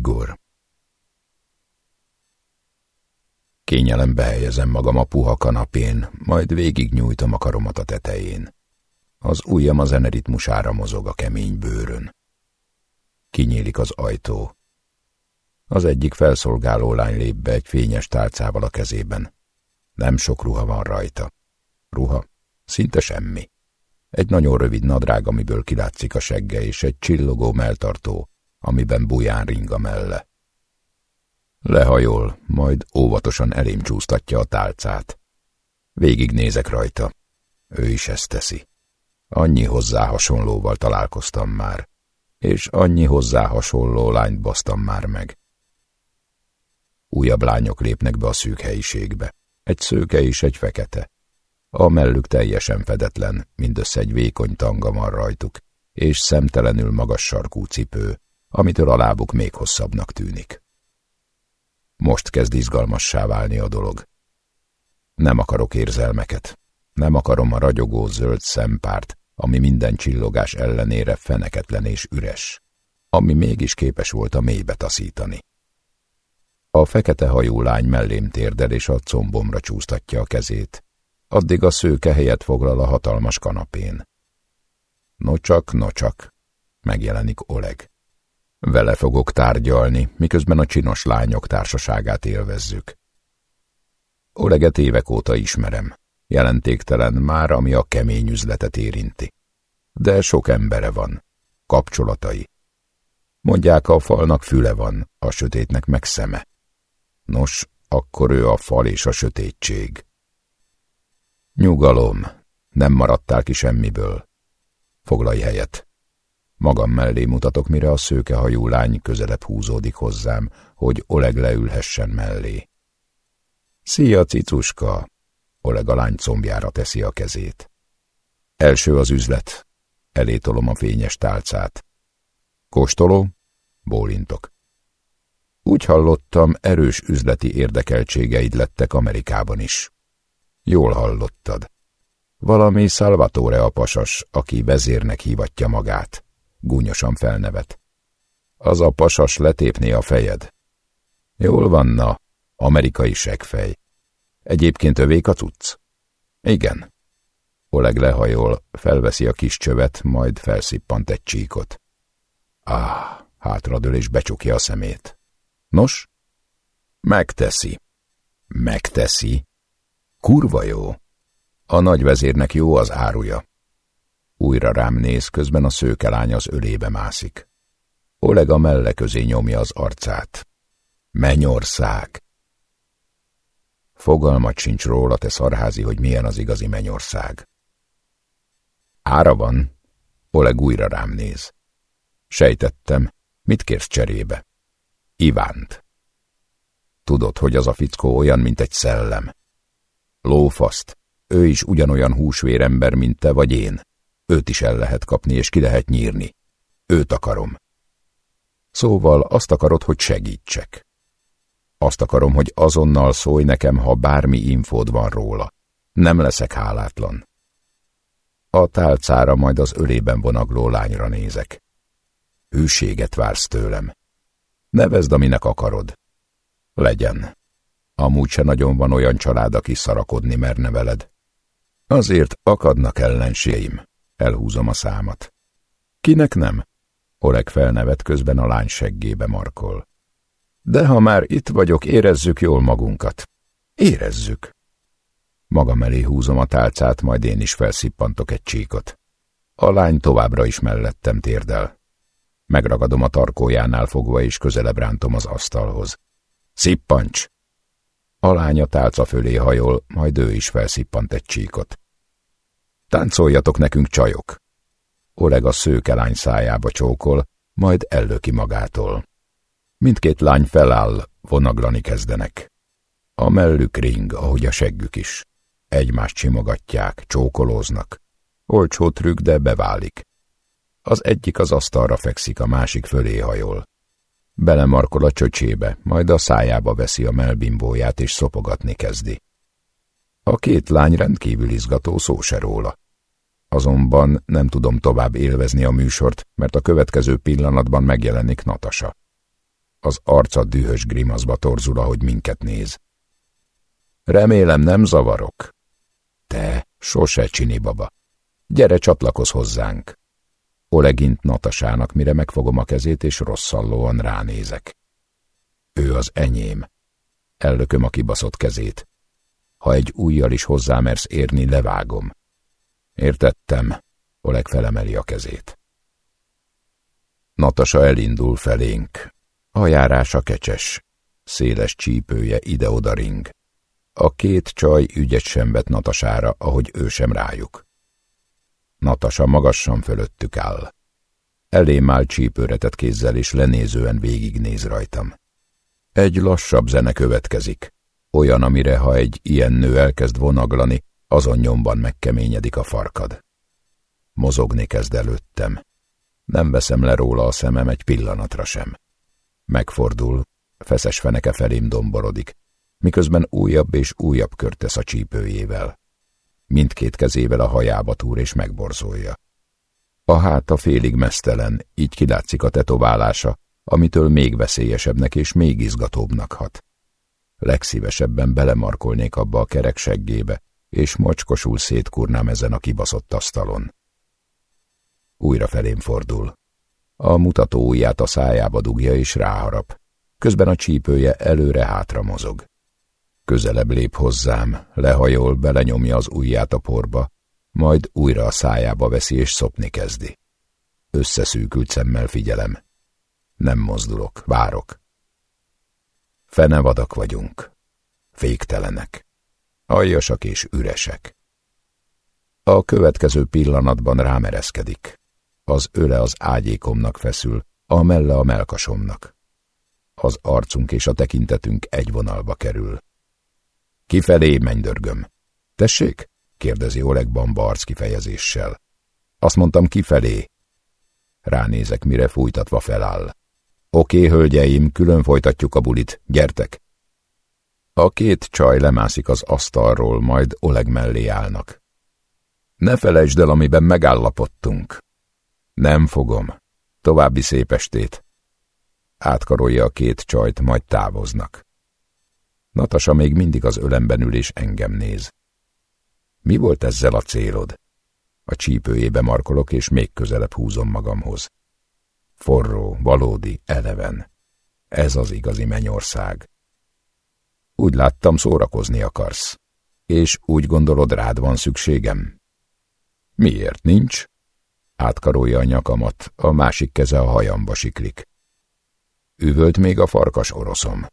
Igor Kényelembe helyezem magam a puha kanapén, majd végignyújtom a karomat a tetején. Az ujjam a zeneritmusára mozog a kemény bőrön. Kinyílik az ajtó. Az egyik felszolgáló lány lép be egy fényes tálcával a kezében. Nem sok ruha van rajta. Ruha? Szinte semmi. Egy nagyon rövid nadrág, amiből kilátszik a segge, és egy csillogó melltartó, amiben buján ring a melle. Lehajol, majd óvatosan elém csúsztatja a tálcát. Végignézek rajta. Ő is ezt teszi. Annyi hozzá hasonlóval találkoztam már, és annyi hozzá hasonló lányt basztam már meg. Újabb lányok lépnek be a szűk helyiségbe. Egy szőke és egy fekete. A mellük teljesen fedetlen, mindössze egy vékony tanga van rajtuk, és szemtelenül magas sarkú cipő, amitől a lábuk még hosszabbnak tűnik. Most kezd izgalmassá válni a dolog. Nem akarok érzelmeket. Nem akarom a ragyogó zöld szempárt, ami minden csillogás ellenére feneketlen és üres, ami mégis képes volt a mélybe taszítani. A fekete hajú lány mellém térdel és a combomra csúsztatja a kezét, addig a szőke helyet foglal a hatalmas kanapén. Nocsak, nocsak, megjelenik Oleg. Vele fogok tárgyalni, miközben a csinos lányok társaságát élvezzük. Oleget évek óta ismerem, jelentéktelen már, ami a kemény üzletet érinti. De sok embere van, kapcsolatai. Mondják, a falnak füle van, a sötétnek meg szeme. Nos, akkor ő a fal és a sötétség. Nyugalom, nem maradtál ki semmiből. Foglalj helyet. Magam mellé mutatok, mire a szőkehajú lány közelebb húzódik hozzám, hogy Oleg leülhessen mellé. Szia, cicuska! Oleg a lány combjára teszi a kezét. Első az üzlet. Elétolom a fényes tálcát. Kóstoló? Bólintok. Úgy hallottam, erős üzleti érdekeltségeid lettek Amerikában is. Jól hallottad. Valami Salvatore a pasas, aki vezérnek hívatja magát. Gúnyosan felnevet. Az a pasas letépné a fejed. Jól van, na, amerikai segfej. Egyébként övék a cucc? Igen. Oleg lehajol, felveszi a kis csövet, majd felszippant egy csíkot. Ah, hátradől és becsukja a szemét. Nos? Megteszi. Megteszi. Kurva jó. A nagyvezérnek jó az áruja. Újra rám néz, közben a szőkelány az ölébe mászik. Oleg a melle közé nyomja az arcát. Mennyország! Fogalmat sincs róla, te szarházi, hogy milyen az igazi mennyország. Ára van. Oleg újra rám néz. Sejtettem, mit kérsz cserébe? Ivánt. Tudod, hogy az a fickó olyan, mint egy szellem. Lófaszt, ő is ugyanolyan húsvérember, mint te vagy én. Őt is el lehet kapni, és ki lehet nyírni. Őt akarom. Szóval azt akarod, hogy segítsek. Azt akarom, hogy azonnal szólj nekem, ha bármi infód van róla. Nem leszek hálátlan. A tálcára majd az ölében vonagló lányra nézek. Hűséget vársz tőlem. Nevezd, aminek akarod. Legyen. Amúgy se nagyon van olyan család, aki szarakodni merne veled. Azért akadnak ellenséim. Elhúzom a számat. Kinek nem? Oleg felnevet közben a lány seggébe markol. De ha már itt vagyok, érezzük jól magunkat. Érezzük. Magam elé húzom a tálcát, majd én is felszippantok egy csíkot. A lány továbbra is mellettem térdel. Megragadom a tarkójánál fogva, és közelebb rántom az asztalhoz. Szippancs! A lány a tálca fölé hajol, majd ő is felszippant egy csíkot. Táncoljatok nekünk, csajok! Oleg a szőke lány szájába csókol, majd ellöki magától. Mindkét lány feláll, vonaglani kezdenek. A mellük ring, ahogy a seggük is. Egymást simogatják, csókolóznak. Olcsó trükk, de beválik. Az egyik az asztalra fekszik, a másik fölé hajol. Belemarkol a csöcsébe, majd a szájába veszi a melbimbóját és szopogatni kezdi. A két lány rendkívül izgató szó se róla. Azonban nem tudom tovább élvezni a műsort, mert a következő pillanatban megjelenik Natasa. Az arca dühös grimaszba torzul, ahogy minket néz. Remélem nem zavarok. Te, sose csini baba. Gyere, csatlakozz hozzánk. Olegint Natasának, mire megfogom a kezét, és rosszallóan ránézek. Ő az enyém. Ellököm a kibaszott kezét. Ha egy ujjal is hozzámersz érni, levágom. Értettem. Oleg felemeli a kezét. Natasa elindul felénk. A járása kecses. Széles csípője ide-oda ring. A két csaj ügyet sem vet Natasára, ahogy ő sem rájuk. Natasa magasan fölöttük áll. Elém áll csípőretett kézzel, és lenézően végignéz rajtam. Egy lassabb zene következik, olyan, amire ha egy ilyen nő elkezd vonaglani, azon nyomban megkeményedik a farkad. Mozogni kezd előttem. Nem veszem le róla a szemem egy pillanatra sem. Megfordul, feszes feneke felém domborodik, miközben újabb és újabb kört tesz a csípőjével. Mindkét kezével a hajába túr és megborzolja. A háta félig mesztelen, így kilátszik a tetoválása, amitől még veszélyesebbnek és még izgatóbbnak hat. Legszívesebben belemarkolnék abba a kerek seggébe, és mocskosul szétkurnám ezen a kibaszott asztalon. Újra felém fordul. A mutató ujját a szájába dugja és ráharap. Közben a csípője előre-hátra mozog. Közelebb lép hozzám, lehajol, belenyomja az ujját a porba, majd újra a szájába veszi és szopni kezdi. Összeszűkült szemmel figyelem. Nem mozdulok, várok. Fenevadak vagyunk. Féktelenek. Aljasak és üresek. A következő pillanatban rámereszkedik. Az öle az ágyékomnak feszül, a melle a melkasomnak. Az arcunk és a tekintetünk egy vonalba kerül. Kifelé, mennydörgöm. Tessék? kérdezi Oleg Bamba arc kifejezéssel. Azt mondtam kifelé. Ránézek, mire fújtatva feláll. Oké, hölgyeim, külön folytatjuk a bulit, gyertek. A két csaj lemászik az asztalról, majd Oleg mellé állnak. Ne felejtsd el, amiben megállapodtunk. Nem fogom. További szép estét. Átkarolja a két csajt, majd távoznak. Natasa még mindig az ölemben ül és engem néz. Mi volt ezzel a célod? A csípőjébe markolok, és még közelebb húzom magamhoz. Forró, valódi, eleven. Ez az igazi mennyország. Úgy láttam, szórakozni akarsz. És úgy gondolod, rád van szükségem? Miért nincs? Átkarolja a nyakamat, a másik keze a hajamba siklik. Üvölt még a farkas oroszom.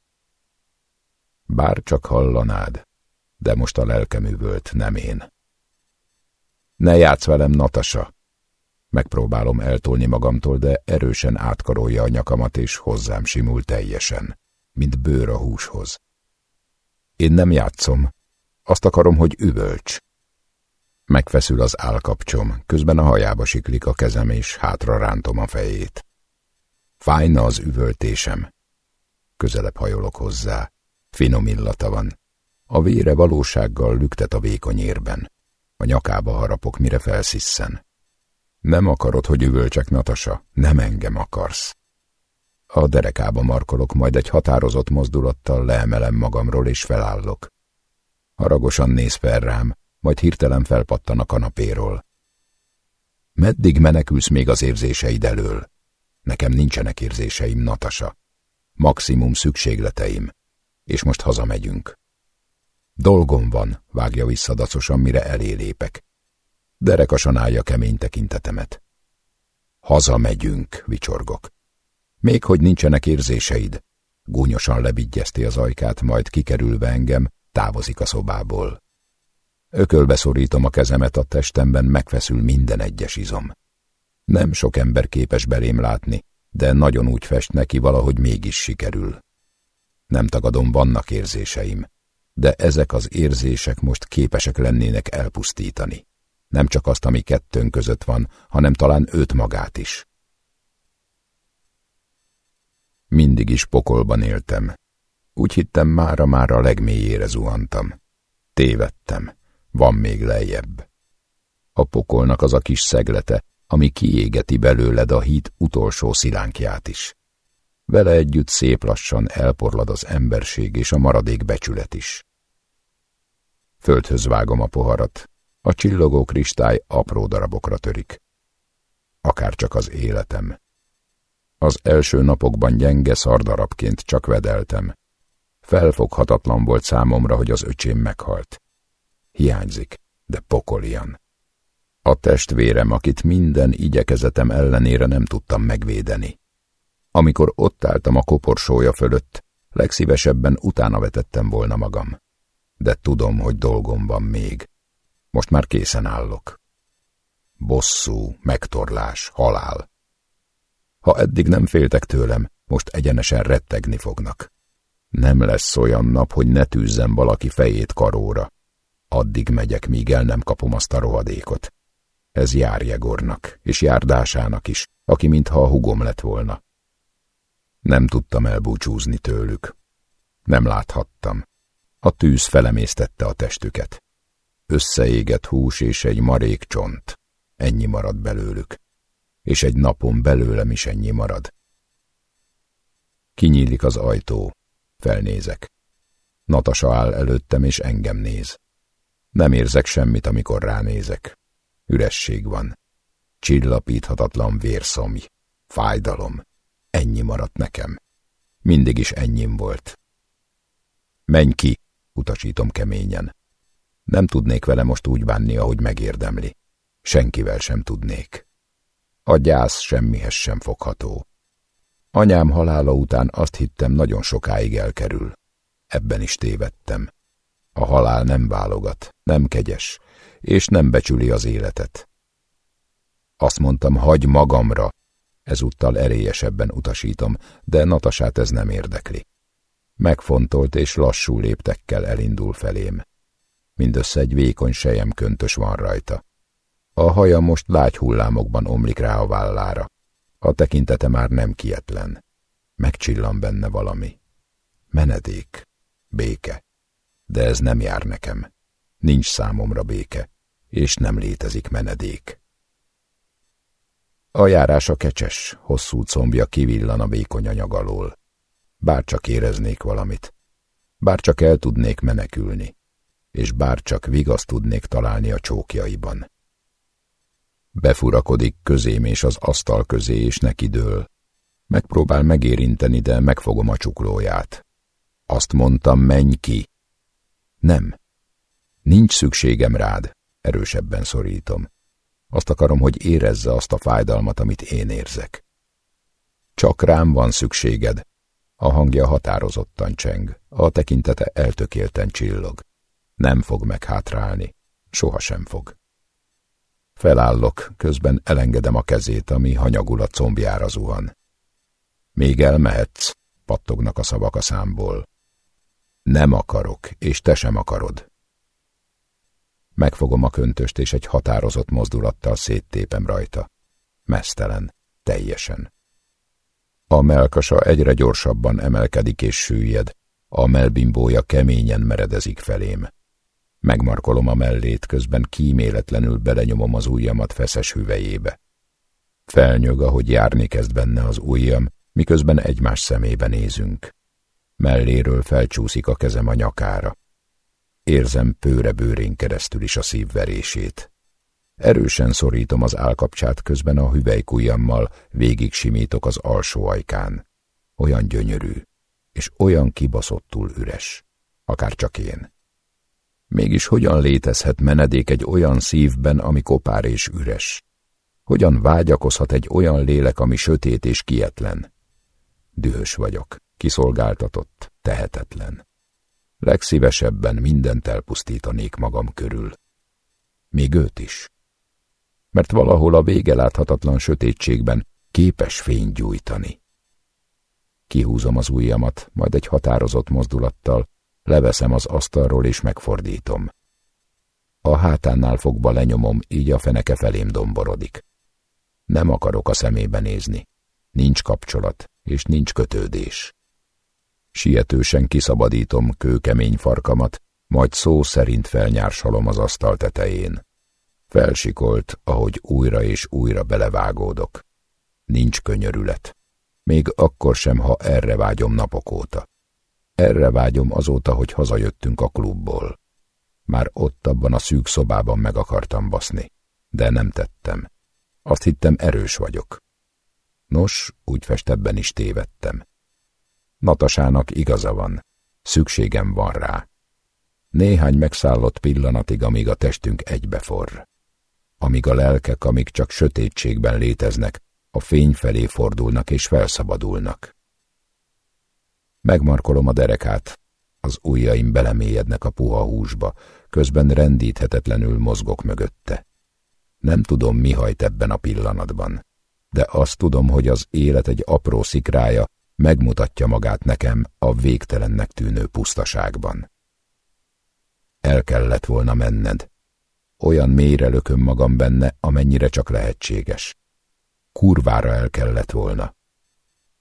Bár csak hallanád, de most a lelkem üvölt, nem én. Ne játsz velem, Natasa! Megpróbálom eltolni magamtól, de erősen átkarolja a nyakamat, és hozzám simul teljesen, mint bőr a húshoz. Én nem játszom. Azt akarom, hogy üvölts. Megfeszül az állkapcsom, közben a hajába siklik a kezem, és hátra rántom a fejét. Fájna az üvöltésem. Közelebb hajolok hozzá. Finom illata van. A vére valósággal lüktet a vékony érben. A nyakába harapok, mire felszisszen. Nem akarod, hogy üvölcsek, Natasa? Nem engem akarsz. A derekába markolok, majd egy határozott mozdulattal leemelem magamról és felállok. Haragosan néz fel rám, majd hirtelen felpattan a kanapéról. Meddig menekülsz még az érzéseid elől? Nekem nincsenek érzéseim, Natasa. Maximum szükségleteim. És most hazamegyünk. Dolgom van, vágja vissza mire elé lépek. Derekasan állja kemény tekintetemet. Hazamegyünk, vicsorgok. Még hogy nincsenek érzéseid. Gúnyosan lebigyezti az ajkát, majd kikerülve engem, távozik a szobából. Ökölbe szorítom a kezemet a testemben, megfeszül minden egyes izom. Nem sok ember képes belém látni, de nagyon úgy fest neki, valahogy mégis sikerül. Nem tagadom, vannak érzéseim, de ezek az érzések most képesek lennének elpusztítani. Nem csak azt, ami kettőnk között van, hanem talán őt magát is. Mindig is pokolban éltem. Úgy hittem, mára-mára a legmélyére zuhantam. Tévedtem. Van még lejjebb. A pokolnak az a kis szeglete, ami kiégeti belőled a híd utolsó szilánkját is. Vele együtt szép lassan elporlad az emberség és a maradék becsület is. Földhöz vágom a poharat, a csillogó kristály apró darabokra törik. Akár csak az életem. Az első napokban gyenge szardarabként csak vedeltem. Felfoghatatlan volt számomra, hogy az öcsém meghalt. Hiányzik, de pokolian. A testvérem, akit minden igyekezetem ellenére nem tudtam megvédeni. Amikor ott álltam a koporsója fölött, legszívesebben utána vetettem volna magam. De tudom, hogy dolgom van még. Most már készen állok. Bosszú, megtorlás, halál. Ha eddig nem féltek tőlem, most egyenesen rettegni fognak. Nem lesz olyan nap, hogy ne tűzzem valaki fejét karóra. Addig megyek, míg el nem kapom azt a rohadékot. Ez jár Jegornak, és járdásának is, aki mintha a hugom lett volna. Nem tudtam elbúcsúzni tőlük. Nem láthattam. A tűz felemésztette a testüket. Összeégett hús és egy marék csont. Ennyi marad belőlük. És egy napon belőlem is ennyi marad. Kinyílik az ajtó. Felnézek. Natasa áll előttem, és engem néz. Nem érzek semmit, amikor ránézek. Üresség van. Csillapíthatatlan vérszomj. Fájdalom. Ennyi maradt nekem. Mindig is ennyim volt. Menj ki, utasítom keményen. Nem tudnék vele most úgy bánni, ahogy megérdemli. Senkivel sem tudnék. A gyász semmihez sem fogható. Anyám halála után azt hittem, nagyon sokáig elkerül. Ebben is tévedtem. A halál nem válogat, nem kegyes, és nem becsüli az életet. Azt mondtam, hagy magamra, ezúttal erélyesebben utasítom, de Natasát ez nem érdekli. Megfontolt és lassú léptekkel elindul felém. Mindössze egy vékony sejem köntös van rajta. A haja most lágy hullámokban omlik rá a vállára. A tekintete már nem kietlen. Megcsillan benne valami. Menedék. Béke. De ez nem jár nekem. Nincs számomra béke, és nem létezik menedék. A járása kecses, hosszú combja kivillan a vékony anyag alól. Bárcsak éreznék valamit. Bárcsak el tudnék menekülni. És bárcsak vigaszt tudnék találni a csókjaiban. Befurakodik közém és az asztal közé, és neki dől. Megpróbál megérinteni, de megfogom a csuklóját. Azt mondtam, menj ki. Nem. Nincs szükségem rád, erősebben szorítom. Azt akarom, hogy érezze azt a fájdalmat, amit én érzek. Csak rám van szükséged. A hangja határozottan cseng, a tekintete eltökélten csillog. Nem fog meghátrálni, sohasem fog. Felállok, közben elengedem a kezét, ami hanyagul a combjára zuhan. Még elmehetsz, pattognak a szavak a számból. Nem akarok, és te sem akarod. Megfogom a köntöst, és egy határozott mozdulattal széttépem rajta. Mesztelen, teljesen. A melkasa egyre gyorsabban emelkedik és süllyed, a melbimbója keményen meredezik felém. Megmarkolom a mellét, közben kíméletlenül belenyomom az ujjamat feszes hüvejébe. Felnyög, ahogy járni kezd benne az ujjam, miközben egymás szemébe nézünk. Melléről felcsúszik a kezem a nyakára. Érzem pőre bőrén keresztül is a szívverését. Erősen szorítom az állkapcsát, közben a hüvelykujjammal végig simítok az alsó ajkán. Olyan gyönyörű, és olyan kibaszottul üres, akár csak én. Mégis hogyan létezhet menedék egy olyan szívben, ami kopár és üres? Hogyan vágyakozhat egy olyan lélek, ami sötét és kietlen? Dühös vagyok, kiszolgáltatott, tehetetlen. Legszívesebben mindent elpusztítanék magam körül. Még őt is. Mert valahol a vége láthatatlan sötétségben képes fényt gyújtani. Kihúzom az ujjamat, majd egy határozott mozdulattal leveszem az asztalról és megfordítom. A hátánál fogva lenyomom, így a feneke felém domborodik. Nem akarok a szemébe nézni. Nincs kapcsolat, és nincs kötődés. Sietősen kiszabadítom kőkemény farkamat, majd szó szerint felnyársalom az asztal tetején. Felsikolt, ahogy újra és újra belevágódok. Nincs könyörület. Még akkor sem, ha erre vágyom napok óta. Erre vágyom azóta, hogy hazajöttünk a klubból. Már ott abban a szűk szobában meg akartam baszni, de nem tettem. Azt hittem erős vagyok. Nos, úgy festebben is tévedtem. Natasának igaza van, szükségem van rá. Néhány megszállott pillanatig, amíg a testünk egybeforr. Amíg a lelkek, amíg csak sötétségben léteznek, a fény felé fordulnak és felszabadulnak. Megmarkolom a derekát, az ujjaim belemélyednek a puha húsba, közben rendíthetetlenül mozgok mögötte. Nem tudom, mi hajt ebben a pillanatban, de azt tudom, hogy az élet egy apró szikrája megmutatja magát nekem a végtelennek tűnő pusztaságban. El kellett volna menned. Olyan mélyre lököm magam benne, amennyire csak lehetséges. Kurvára el kellett volna.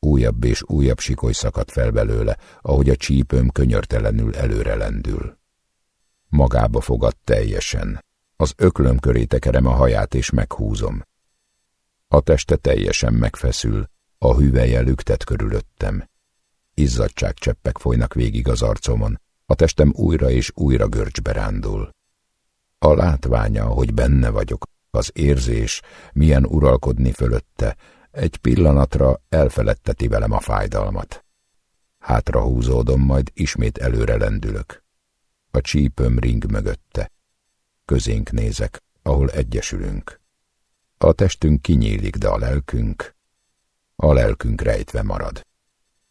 Újabb és újabb sikoly szakadt fel belőle, ahogy a csípőm könyörtelenül előre lendül. Magába fogad teljesen. Az öklöm köré tekerem a haját és meghúzom. A teste teljesen megfeszül, a hüvelye lüktet körülöttem. Izzadságcseppek folynak végig az arcomon, a testem újra és újra görcsbe rándul. A látványa, hogy benne vagyok, az érzés, milyen uralkodni fölötte, egy pillanatra elfeledteti velem a fájdalmat. Hátra húzódom, majd ismét előre lendülök. A csípőm ring mögötte. Közénk nézek, ahol egyesülünk. A testünk kinyílik, de a lelkünk, a lelkünk rejtve marad.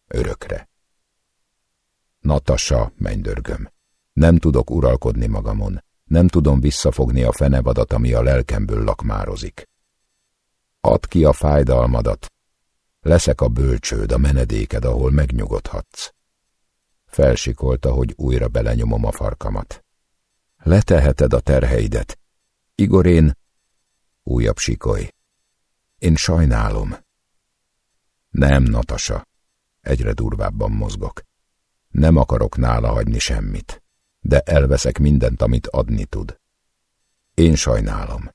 Örökre. Natasa, mennydörgöm. Nem tudok uralkodni magamon. Nem tudom visszafogni a fenevadat, ami a lelkemből lakmározik. Add ki a fájdalmadat. Leszek a bölcsőd, a menedéked, ahol megnyugodhatsz. Felsikolta, hogy újra belenyomom a farkamat. Leteheted a terheidet. Igor, én... Újabb sikoly. Én sajnálom. Nem, Natasa. Egyre durvábban mozgok. Nem akarok nála hagyni semmit, de elveszek mindent, amit adni tud. Én sajnálom.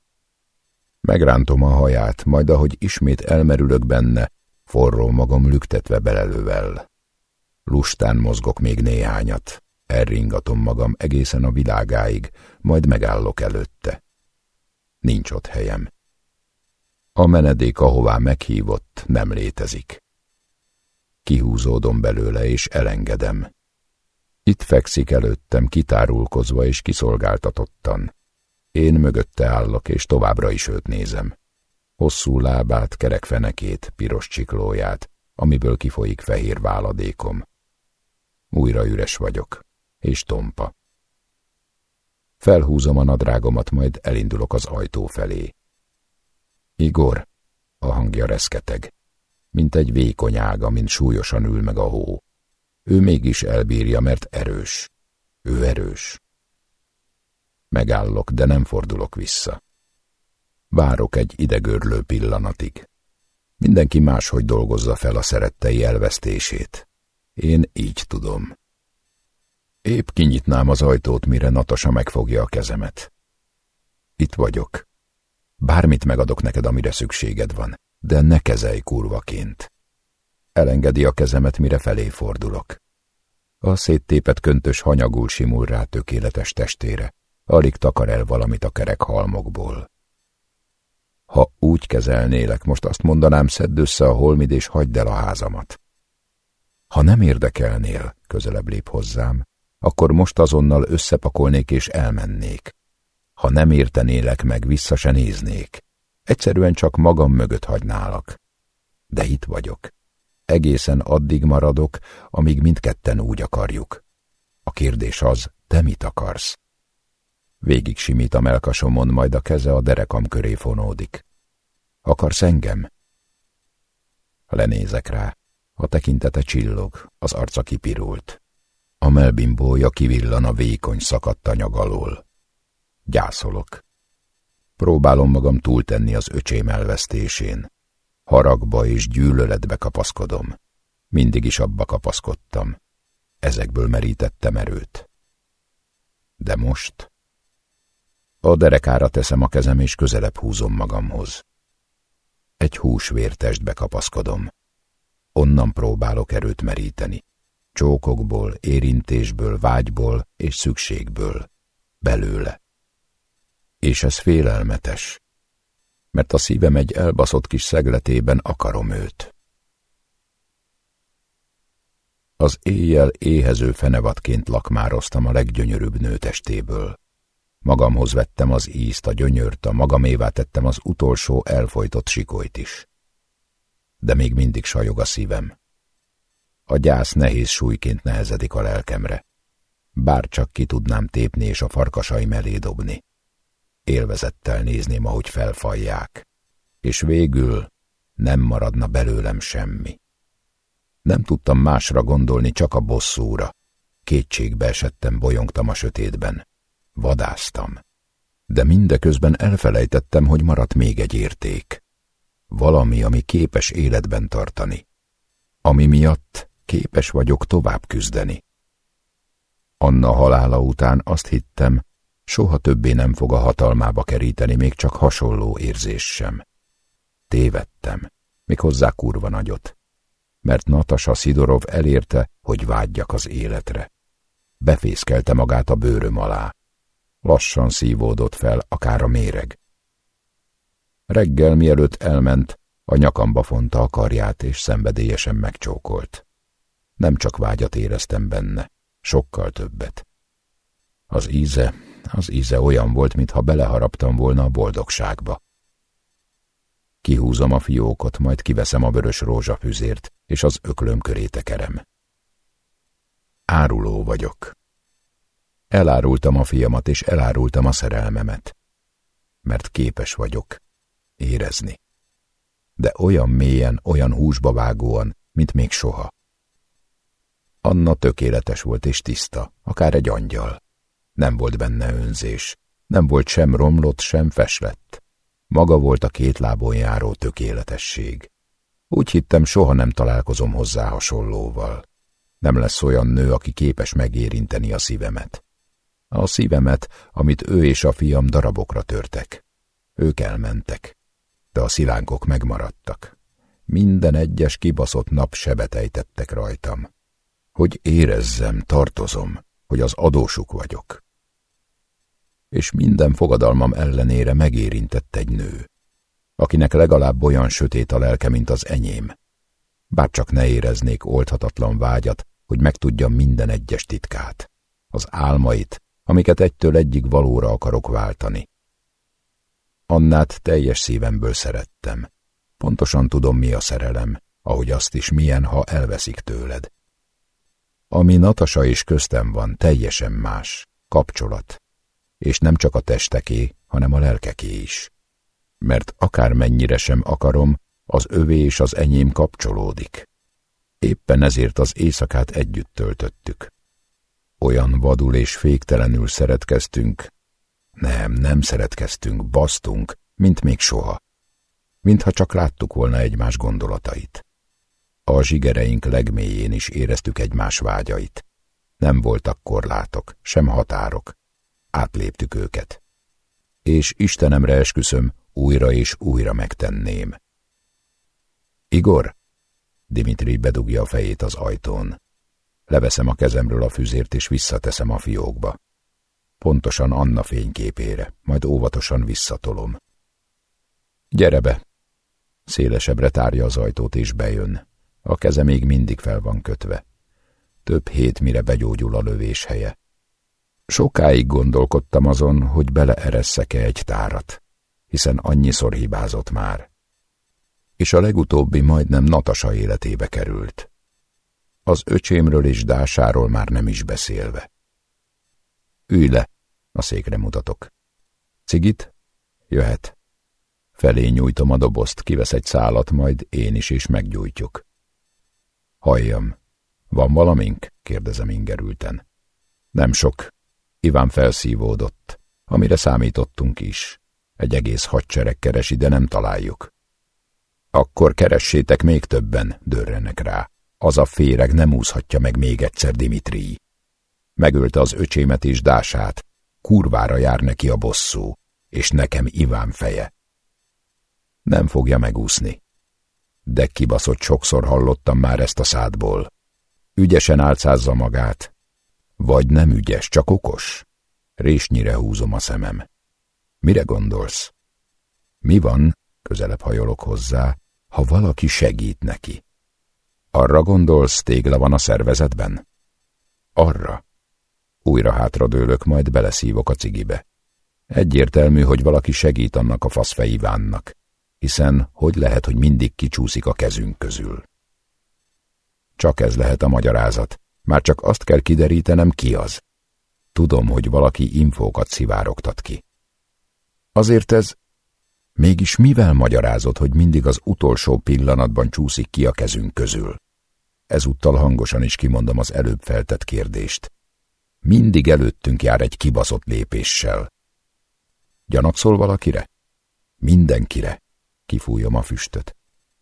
Megrántom a haját, majd ahogy ismét elmerülök benne, forró magam lüktetve belelővel. Lustán mozgok még néhányat, elringatom magam egészen a világáig, majd megállok előtte. Nincs ott helyem. A menedék, ahová meghívott, nem létezik. Kihúzódom belőle, és elengedem. Itt fekszik előttem, kitárulkozva és kiszolgáltatottan. Én mögötte állok, és továbbra is őt nézem. Hosszú lábát, kerek fenekét, piros csiklóját, amiből kifolyik fehér váladékom. Újra üres vagyok, és tompa. Felhúzom a nadrágomat, majd elindulok az ajtó felé. Igor, a hangja reszketeg, mint egy vékony ága, mint súlyosan ül meg a hó. Ő mégis elbírja, mert erős. Ő erős. Megállok, de nem fordulok vissza. Várok egy idegörlő pillanatig. Mindenki máshogy dolgozza fel a szerettei elvesztését. Én így tudom. Épp kinyitnám az ajtót, mire Natasa megfogja a kezemet. Itt vagyok. Bármit megadok neked, amire szükséged van, de ne kezelj kurvaként. Elengedi a kezemet, mire felé fordulok. A széttépet köntös hanyagul simul rá tökéletes testére, alig takar el valamit a kerek halmokból. Ha úgy kezelnélek, most azt mondanám, szedd össze a holmid és hagyd el a házamat. Ha nem érdekelnél, közelebb lép hozzám, akkor most azonnal összepakolnék és elmennék. Ha nem értenélek meg, vissza se néznék. Egyszerűen csak magam mögött hagynálak. De itt vagyok. Egészen addig maradok, amíg mindketten úgy akarjuk. A kérdés az, te mit akarsz? Végig simít a melkasomon, majd a keze a derekam köré fonódik. Akarsz engem? Lenézek rá. A tekintete csillog, az arca kipirult. A melbimbója kivillan a vékony szakadt anyag alól. Gyászolok. Próbálom magam túltenni az öcsém elvesztésén. Haragba és gyűlöletbe kapaszkodom. Mindig is abba kapaszkodtam. Ezekből merítettem erőt. De most... A derekára teszem a kezem, és közelebb húzom magamhoz. Egy húsvértestbe kapaszkodom. onnan próbálok erőt meríteni. Csókokból, érintésből, vágyból és szükségből. Belőle. És ez félelmetes, mert a szívem egy elbaszott kis szegletében akarom őt. Az éjjel éhező fenevadként lakmároztam a leggyönyörűbb nőtestéből. Magamhoz vettem az ízt, a gyönyört, a magamévá tettem az utolsó elfolytott sikolyt is. De még mindig sajog a szívem. A gyász nehéz súlyként nehezedik a lelkemre. Bár csak ki tudnám tépni és a farkasai mellé dobni. Élvezettel nézném, ahogy felfalják. És végül nem maradna belőlem semmi. Nem tudtam másra gondolni, csak a bosszúra. Kétségbe esettem, bolyongtam a sötétben. Vadáztam. De mindeközben elfelejtettem, hogy maradt még egy érték. Valami, ami képes életben tartani. Ami miatt képes vagyok tovább küzdeni. Anna halála után azt hittem, soha többé nem fog a hatalmába keríteni még csak hasonló érzés sem. Tévedtem, hozzá kurva nagyot, mert Natasa Szidorov elérte, hogy vágyjak az életre. Befészkelte magát a bőröm alá. Lassan szívódott fel, akár a méreg. Reggel, mielőtt elment, a nyakamba fonta a karját, és szenvedélyesen megcsókolt. Nem csak vágyat éreztem benne, sokkal többet. Az íze, az íze olyan volt, mintha beleharaptam volna a boldogságba. Kihúzom a fiókot, majd kiveszem a vörös rózsafüzért, és az öklöm köré tekerem. Áruló vagyok. Elárultam a fiamat, és elárultam a szerelmemet. Mert képes vagyok érezni. De olyan mélyen, olyan húsba vágóan, mint még soha. Anna tökéletes volt és tiszta, akár egy angyal. Nem volt benne önzés, nem volt sem romlott, sem feslett. Maga volt a két lábon járó tökéletesség. Úgy hittem, soha nem találkozom hozzá hasonlóval. Nem lesz olyan nő, aki képes megérinteni a szívemet. A szívemet, amit ő és a fiam darabokra törtek. Ők elmentek, de a szilánkok megmaradtak. Minden egyes kibaszott nap sebet rajtam hogy érezzem, tartozom, hogy az adósuk vagyok. És minden fogadalmam ellenére megérintett egy nő, akinek legalább olyan sötét a lelke, mint az enyém. Bár csak ne éreznék oldhatatlan vágyat, hogy megtudjam minden egyes titkát, az álmait, amiket egytől egyik valóra akarok váltani. Annát teljes szívemből szerettem. Pontosan tudom, mi a szerelem, ahogy azt is milyen, ha elveszik tőled. Ami Natasa és köztem van, teljesen más. Kapcsolat. És nem csak a testeké, hanem a lelkeké is. Mert akármennyire sem akarom, az övé és az enyém kapcsolódik. Éppen ezért az éjszakát együtt töltöttük. Olyan vadul és féktelenül szeretkeztünk, nem, nem szeretkeztünk, basztunk, mint még soha. Mintha csak láttuk volna egymás gondolatait. A zsigereink legmélyén is éreztük egymás vágyait. Nem voltak korlátok, sem határok. Átléptük őket. És Istenemre esküszöm, újra és újra megtenném. Igor? Dimitri bedugja a fejét az ajtón. Leveszem a kezemről a füzért, és visszateszem a fiókba. Pontosan Anna fényképére, majd óvatosan visszatolom. Gyere be! Szélesebbre tárja az ajtót, és bejön. A keze még mindig fel van kötve. Több hét, mire begyógyul a lövés helye. Sokáig gondolkodtam azon, hogy beleeresszek-e egy tárat, hiszen annyiszor hibázott már. És a legutóbbi majdnem Natasa életébe került. Az öcsémről és Dásáról már nem is beszélve. Ülj le, a székre mutatok. Cigit? Jöhet. Felé nyújtom a dobozt, kivesz egy szálat, majd én is is meggyújtjuk. Halljam. Van valamink? kérdezem ingerülten. Nem sok. Iván felszívódott, amire számítottunk is. Egy egész hadsereg keresi, de nem találjuk. Akkor keressétek még többen, dörrenek rá. Az a féreg nem úszhatja meg még egyszer Dimitri. Megölte az öcsémet és Dását. Kurvára jár neki a bosszú, és nekem Iván feje. Nem fogja megúszni De kibaszott sokszor hallottam már ezt a szádból. Ügyesen álcázza magát. Vagy nem ügyes, csak okos? Résnyire húzom a szemem. Mire gondolsz? Mi van, közelebb hajolok hozzá, ha valaki segít neki? Arra gondolsz, tégla van a szervezetben? Arra. Újra hátradőlök, majd beleszívok a cigibe. Egyértelmű, hogy valaki segít annak a faszfejívánnak, hiszen hogy lehet, hogy mindig kicsúszik a kezünk közül. Csak ez lehet a magyarázat, már csak azt kell kiderítenem, ki az. Tudom, hogy valaki infókat szivárogtat ki. Azért ez... Mégis mivel magyarázod, hogy mindig az utolsó pillanatban csúszik ki a kezünk közül? Ezúttal hangosan is kimondom az előbb feltett kérdést. Mindig előttünk jár egy kibaszott lépéssel. Gyanakszol valakire? Mindenkire. Kifújom a füstöt.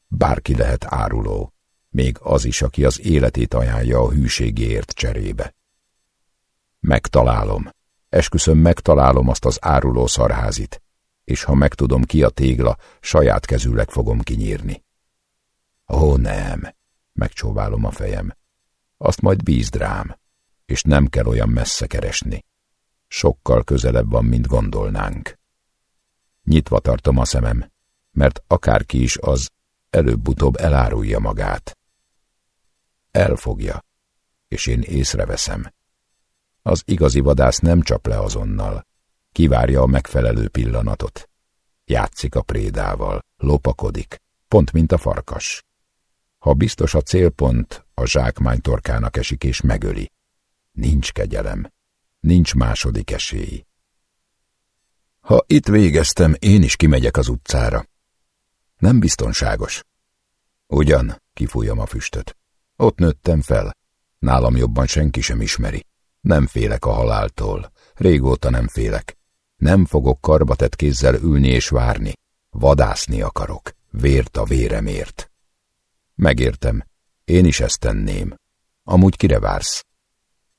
Bárki lehet áruló, még az is, aki az életét ajánlja a hűségéért cserébe. Megtalálom. Esküszöm, megtalálom azt az áruló szarházit, és ha megtudom ki a tégla, saját kezűleg fogom kinyírni. Ó, nem, megcsóválom a fejem. Azt majd bízd rám, és nem kell olyan messze keresni. Sokkal közelebb van, mint gondolnánk. Nyitva tartom a szemem, mert akárki is az, előbb-utóbb elárulja magát. Elfogja, és én észreveszem. Az igazi vadász nem csap le azonnal, kivárja a megfelelő pillanatot. Játszik a prédával, lopakodik, pont mint a farkas. Ha biztos a célpont, a zsákmány torkának esik és megöli. Nincs kegyelem, nincs második esély. Ha itt végeztem, én is kimegyek az utcára. Nem biztonságos. Ugyan, kifújom a füstöt. Ott nőttem fel. Nálam jobban senki sem ismeri. Nem félek a haláltól. Régóta nem félek. Nem fogok karbatett kézzel ülni és várni. Vadászni akarok. Vért a véremért. Megértem. Én is ezt tenném. Amúgy kire vársz?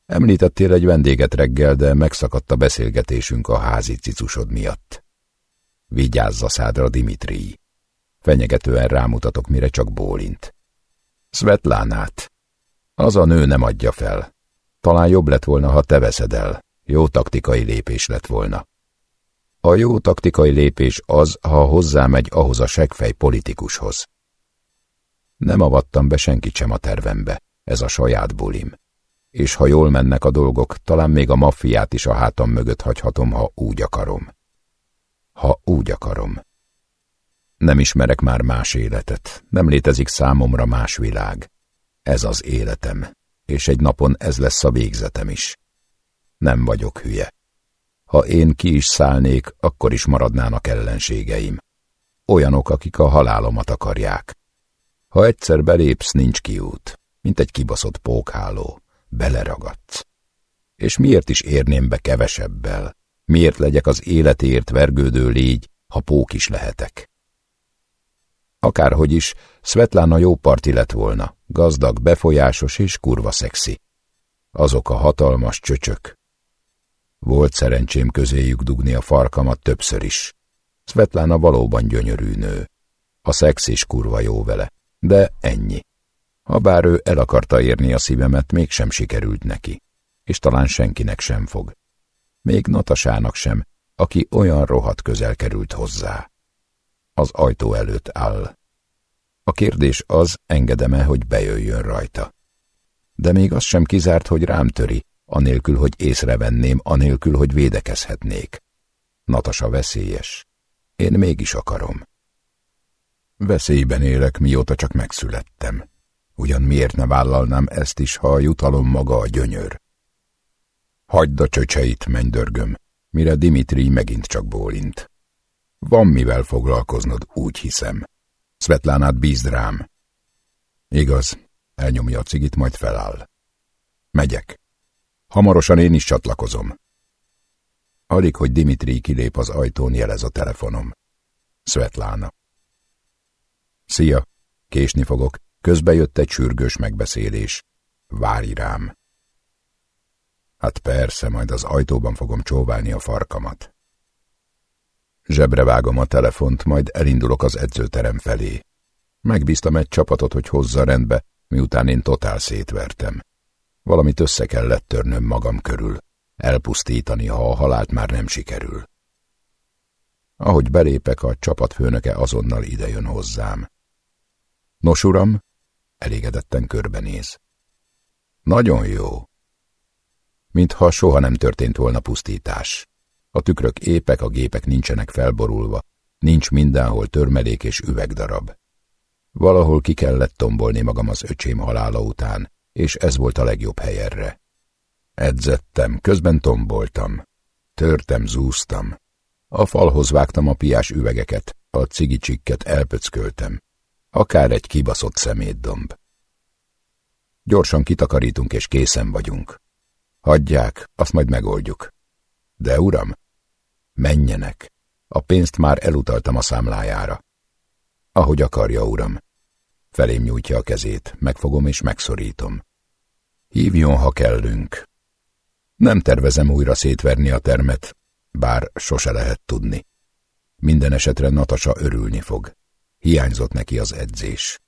Említettél egy vendéget reggel, de megszakadt a beszélgetésünk a házi cicusod miatt. Vigyázz a szádra, Dimitri. Fenyegetően rámutatok, mire csak bólint. Svetlánát. Az a nő nem adja fel. Talán jobb lett volna, ha te veszed el. Jó taktikai lépés lett volna. A jó taktikai lépés az, ha hozzámegy ahhoz a segfej politikushoz. Nem avattam be senkit sem a tervembe, ez a saját bulim. És ha jól mennek a dolgok, talán még a maffiát is a hátam mögött hagyhatom, ha úgy akarom. Ha úgy akarom. Nem ismerek már más életet, nem létezik számomra más világ. Ez az életem, és egy napon ez lesz a végzetem is. Nem vagyok hülye. Ha én ki is szállnék, akkor is maradnának ellenségeim. Olyanok, akik a halálomat akarják. Ha egyszer belépsz, nincs kiút, mint egy kibaszott pókháló. Beleragadsz. És miért is érném be kevesebbel? Miért legyek az életért vergődő légy, ha pók is lehetek? Akárhogy is, Svetlana jó parti lett volna, gazdag, befolyásos és kurva szexi. Azok a hatalmas csöcsök. Volt szerencsém közéjük dugni a farkamat többször is. Svetlana valóban gyönyörű nő. A szex is kurva jó vele, de ennyi. Habár ő el akarta érni a szívemet, mégsem sikerült neki, és talán senkinek sem fog. Még Natasának sem, aki olyan rohadt közel került hozzá az ajtó előtt áll. A kérdés az, engedem-e, hogy bejöjjön rajta. De még az sem kizárt, hogy rám töri, anélkül, hogy észrevenném, anélkül, hogy védekezhetnék. Natasa veszélyes. Én mégis akarom. Veszélyben élek, mióta csak megszülettem. Ugyan miért ne vállalnám ezt is, ha a jutalom maga a gyönyör? Hagyd a csöcseit, mennydörgöm, mire Dimitri megint csak bólint. Van mivel foglalkoznod, úgy hiszem. Svetlánát bízd rám. Igaz, elnyomja a cigit, majd feláll. Megyek. Hamarosan én is csatlakozom. Alig, hogy Dimitri kilép az ajtón, jelez a telefonom. Svetlána. Szia, késni fogok. Közbe jött egy sürgős megbeszélés. Várj rám. Hát persze, majd az ajtóban fogom csóválni a farkamat. Zsebre vágom a telefont, majd elindulok az edzőterem felé. Megbíztam egy csapatot, hogy hozza rendbe, miután én totál szétvertem. Valamit össze kellett törnöm magam körül, elpusztítani, ha a halált már nem sikerül. Ahogy belépek, a csapatfőnöke azonnal idejön hozzám. Nos, uram, elégedetten körbenéz. Nagyon jó. Mintha soha nem történt volna pusztítás. A tükrök épek, a gépek nincsenek felborulva, nincs mindenhol törmelék és üvegdarab. Valahol ki kellett tombolni magam az öcsém halála után, és ez volt a legjobb hely erre. Edzettem, közben tomboltam. Törtem, zúztam. A falhoz vágtam a piás üvegeket, a cigicsikket elpöcköltem. Akár egy kibaszott szemétdomb. Gyorsan kitakarítunk, és készen vagyunk. Hagyják, azt majd megoldjuk. De uram, menjenek. A pénzt már elutaltam a számlájára. Ahogy akarja, uram. Felém nyújtja a kezét, megfogom és megszorítom. Hívjon, ha kellünk. Nem tervezem újra szétverni a termet, bár sose lehet tudni. Minden esetre Natasa örülni fog. Hiányzott neki az edzés.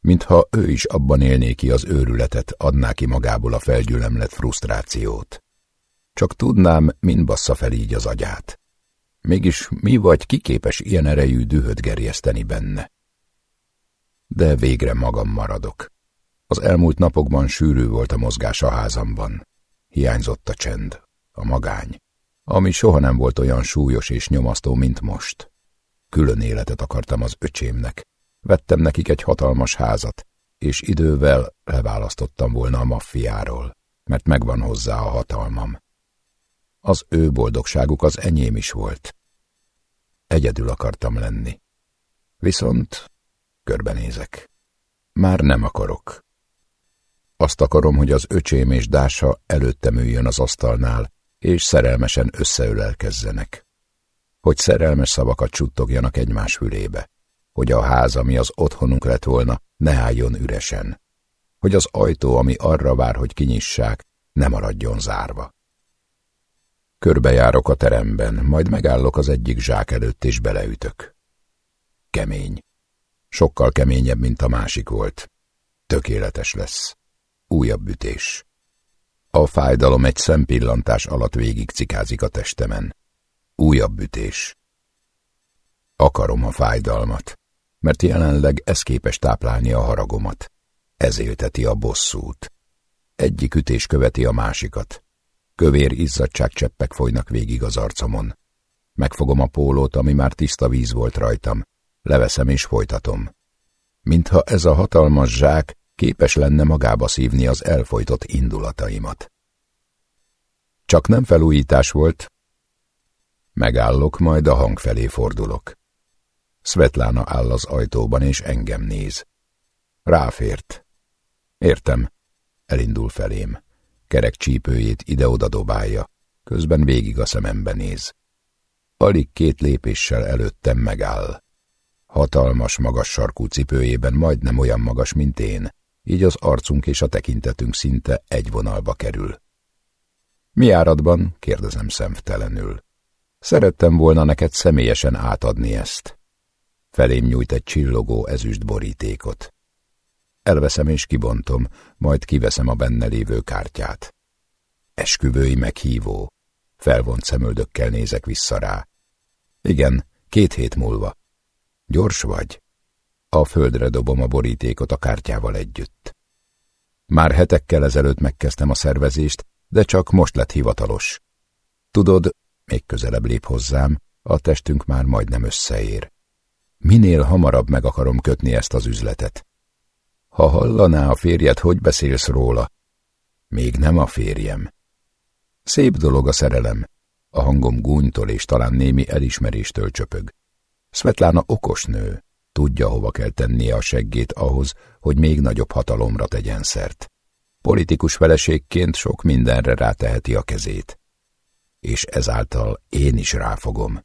Mintha ő is abban élné ki az őrületet, adná ki magából a felgyülemlett frusztrációt. Csak tudnám, mind bassza fel így az agyát. Mégis mi vagy kiképes ilyen erejű dühöt gerjeszteni benne? De végre magam maradok. Az elmúlt napokban sűrű volt a mozgás a házamban. Hiányzott a csend, a magány, ami soha nem volt olyan súlyos és nyomasztó, mint most. Külön életet akartam az öcsémnek. Vettem nekik egy hatalmas házat, és idővel leválasztottam volna a maffiáról, mert megvan hozzá a hatalmam. Az ő boldogságuk az enyém is volt. Egyedül akartam lenni. Viszont körbenézek. Már nem akarok. Azt akarom, hogy az öcsém és Dása előttem üljön az asztalnál, és szerelmesen összeölelkezzenek. Hogy szerelmes szavakat csuttogjanak egymás fülébe. Hogy a ház, ami az otthonunk lett volna, ne álljon üresen. Hogy az ajtó, ami arra vár, hogy kinyissák, ne maradjon zárva. Körbejárok a teremben, majd megállok az egyik zsák előtt és beleütök. Kemény. Sokkal keményebb, mint a másik volt. Tökéletes lesz. Újabb ütés. A fájdalom egy szempillantás alatt végig cikázik a testemen. Újabb ütés. Akarom a fájdalmat, mert jelenleg ez képes táplálni a haragomat. Ez élteti a bosszút. Egyik ütés követi a másikat. Kövér izzadságcseppek folynak végig az arcomon. Megfogom a pólót, ami már tiszta víz volt rajtam. Leveszem és folytatom. Mintha ez a hatalmas zsák képes lenne magába szívni az elfolytott indulataimat. Csak nem felújítás volt. Megállok, majd a hang felé fordulok. Svetlana áll az ajtóban, és engem néz. Ráfért. Értem. Elindul felém. Kerek csípőjét ide-oda dobálja, közben végig a szemembe néz. Alig két lépéssel előttem megáll. Hatalmas, magas sarkú cipőjében majdnem olyan magas, mint én, így az arcunk és a tekintetünk szinte egy vonalba kerül. Mi áradban? kérdezem szemtelenül. Szerettem volna neked személyesen átadni ezt. Felém nyújt egy csillogó ezüst borítékot. Elveszem és kibontom, majd kiveszem a benne lévő kártyát. Esküvői meghívó. Felvont szemöldökkel nézek vissza rá. Igen, két hét múlva. Gyors vagy? A földre dobom a borítékot a kártyával együtt. Már hetekkel ezelőtt megkezdtem a szervezést, de csak most lett hivatalos. Tudod, még közelebb lép hozzám, a testünk már majdnem összeér. Minél hamarabb meg akarom kötni ezt az üzletet. Ha hallaná a férjed, hogy beszélsz róla. Még nem a férjem. Szép dolog a szerelem. A hangom gúnytól és talán némi elismeréstől csöpög. Svetlana okos nő, tudja, hova kell tennie a seggét ahhoz, hogy még nagyobb hatalomra tegyen szert. Politikus feleségként sok mindenre ráteheti a kezét. És ezáltal én is ráfogom.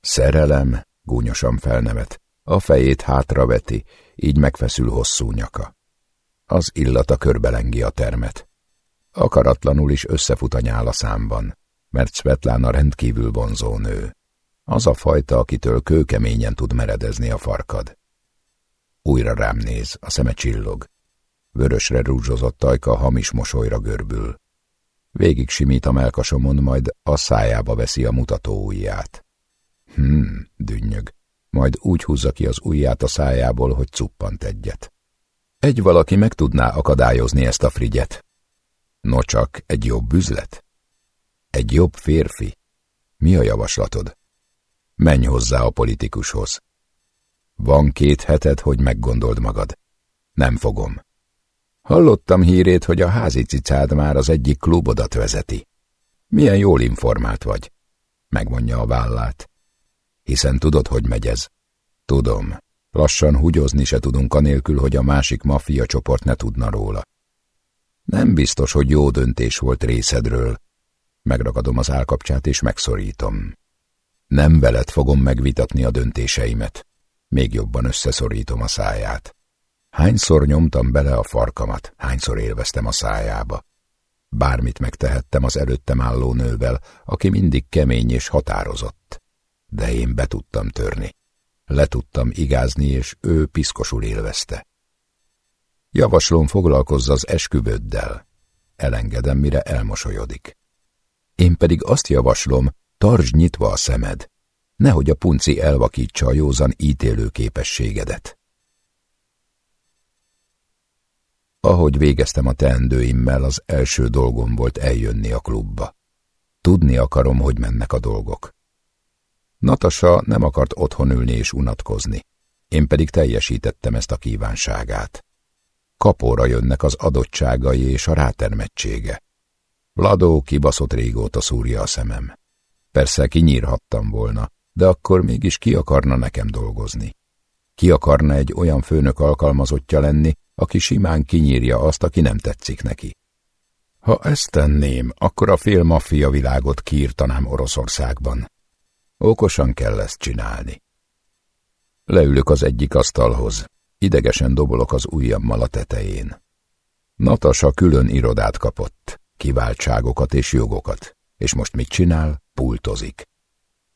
Szerelem, gúnyosan felnevet, a fejét hátraveti, így megfeszül hosszú nyaka. Az illata körbelengi a termet. Akaratlanul is összefut a nyál a számban, mert Svetlana rendkívül vonzó nő. Az a fajta, akitől kőkeményen tud meredezni a farkad. Újra rám néz, a szeme csillog. Vörösre rúzsozott ajka hamis mosolyra görbül. Végig simít a melkasomon, majd a szájába veszi a mutató ujját. Hmm, dünnyög, majd úgy húzza ki az ujját a szájából, hogy cuppant egyet. Egy valaki meg tudná akadályozni ezt a frigyet. No csak egy jobb üzlet? Egy jobb férfi? Mi a javaslatod? Menj hozzá a politikushoz. Van két heted, hogy meggondold magad. Nem fogom. Hallottam hírét, hogy a házi cicád már az egyik klubodat vezeti. Milyen jól informált vagy. Megmondja a vállát. Hiszen tudod, hogy megy ez. Tudom. Lassan húgyozni se tudunk anélkül, hogy a másik maffia csoport ne tudna róla. Nem biztos, hogy jó döntés volt részedről. Megragadom az állkapcsát és megszorítom. Nem veled fogom megvitatni a döntéseimet. Még jobban összeszorítom a száját. Hányszor nyomtam bele a farkamat, hányszor élveztem a szájába. Bármit megtehettem az előttem álló nővel, aki mindig kemény és határozott. De én be tudtam törni. Le tudtam igázni, és ő piszkosul élvezte. Javaslom, foglalkozz az esküvőddel. Elengedem, mire elmosolyodik. Én pedig azt javaslom, tartsd nyitva a szemed. Nehogy a punci elvakítsa a józan ítélő képességedet. Ahogy végeztem a teendőimmel, az első dolgom volt eljönni a klubba. Tudni akarom, hogy mennek a dolgok. Natasa nem akart otthon ülni és unatkozni. Én pedig teljesítettem ezt a kívánságát. Kapóra jönnek az adottságai és a rátermettsége. Ladó kibaszott régóta szúrja a szemem. Persze kinyírhattam volna, de akkor mégis ki akarna nekem dolgozni? Ki akarna egy olyan főnök alkalmazottja lenni, aki simán kinyírja azt, aki nem tetszik neki? Ha ezt tenném, akkor a fél maffia világot kiírtanám Oroszországban. Okosan kell ezt csinálni. Leülök az egyik asztalhoz, idegesen dobolok az ujjammal a tetején. Natasa külön irodát kapott, kiváltságokat és jogokat, és most mit csinál? Pultozik.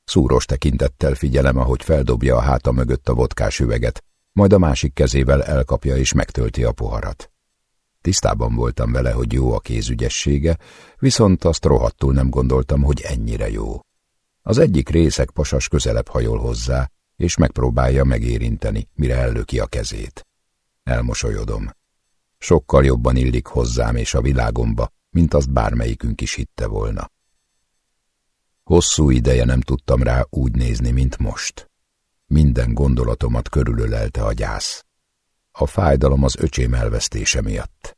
Szúros tekintettel figyelem, ahogy feldobja a háta mögött a vodkás üveget, majd a másik kezével elkapja és megtölti a poharat. Tisztában voltam vele, hogy jó a kézügyessége, viszont azt rohadtul nem gondoltam, hogy ennyire jó. Az egyik részek pasas közelebb hajol hozzá, és megpróbálja megérinteni, mire ellöki a kezét. Elmosolyodom. Sokkal jobban illik hozzám és a világomba, mint azt bármelyikünk is hitte volna. Hosszú ideje nem tudtam rá úgy nézni, mint most. Minden gondolatomat körülölelte a gyász. A fájdalom az öcsém elvesztése miatt.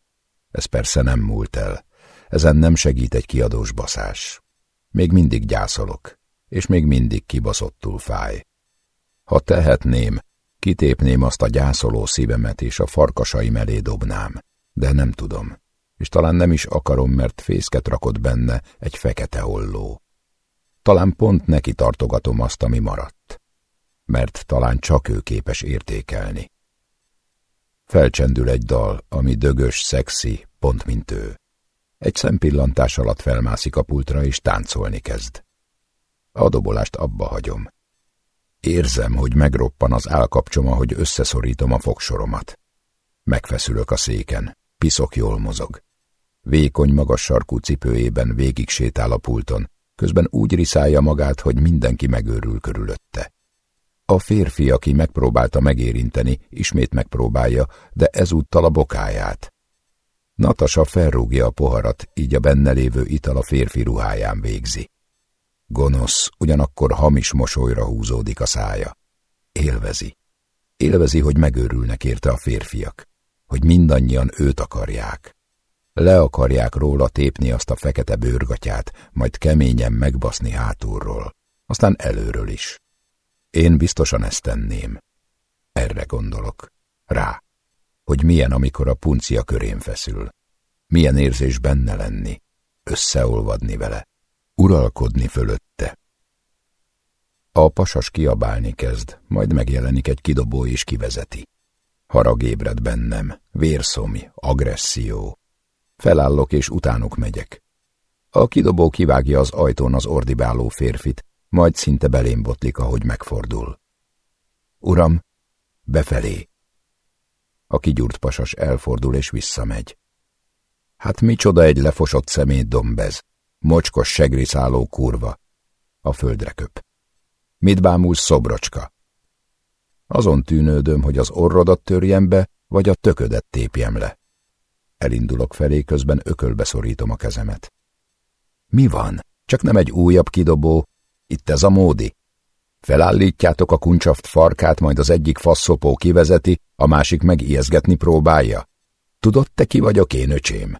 Ez persze nem múlt el. Ezen nem segít egy kiadós baszás. Még mindig gyászolok, és még mindig kibaszottul fáj. Ha tehetném, kitépném azt a gyászoló szívemet, és a farkasaim elé dobnám, de nem tudom, és talán nem is akarom, mert fészket rakott benne egy fekete holló. Talán pont neki tartogatom azt, ami maradt, mert talán csak ő képes értékelni. Felcsendül egy dal, ami dögös, szexi, pont mint ő. Egy szempillantás alatt felmászik a pultra, és táncolni kezd. A dobolást abba hagyom. Érzem, hogy megroppan az állkapcsom, ahogy összeszorítom a fogsoromat. Megfeszülök a széken, piszok jól mozog. Vékony, magas sarkú cipőjében végig sétál a pulton, közben úgy riszálja magát, hogy mindenki megőrül körülötte. A férfi, aki megpróbálta megérinteni, ismét megpróbálja, de ezúttal a bokáját. Natasa felrúgja a poharat, így a benne lévő ital a férfi ruháján végzi. Gonosz, ugyanakkor hamis mosolyra húzódik a szája. Élvezi. Élvezi, hogy megőrülnek érte a férfiak, hogy mindannyian őt akarják. Le akarják róla tépni azt a fekete bőrgatyát, majd keményen megbaszni hátulról, aztán előről is. Én biztosan ezt tenném. Erre gondolok. Rá. Hogy milyen, amikor a puncia körén feszül. Milyen érzés benne lenni. Összeolvadni vele. Uralkodni fölötte. A pasas kiabálni kezd, majd megjelenik egy kidobó és kivezeti. Harag ébred bennem, vérszomi, agresszió, Felállok és utánuk megyek. A kidobó kivágja az ajtón az ordibáló férfit, majd szinte belém botlik, ahogy megfordul. Uram, befelé. A kigyúrt pasas elfordul és visszamegy. Hát micsoda egy lefosott szemét dombez, mocskos segriszáló kurva. A földre köp. Mit bámulsz, szobrocska? Azon tűnődöm, hogy az orrodat törjem be, vagy a töködet tépjem le. Elindulok felé, közben ökölbe szorítom a kezemet. Mi van? Csak nem egy újabb kidobó. Itt ez a módi. Felállítjátok a kuncsaft farkát, majd az egyik faszopó kivezeti, a másik meg ijeszgetni próbálja. Tudod te ki vagyok én, öcsém?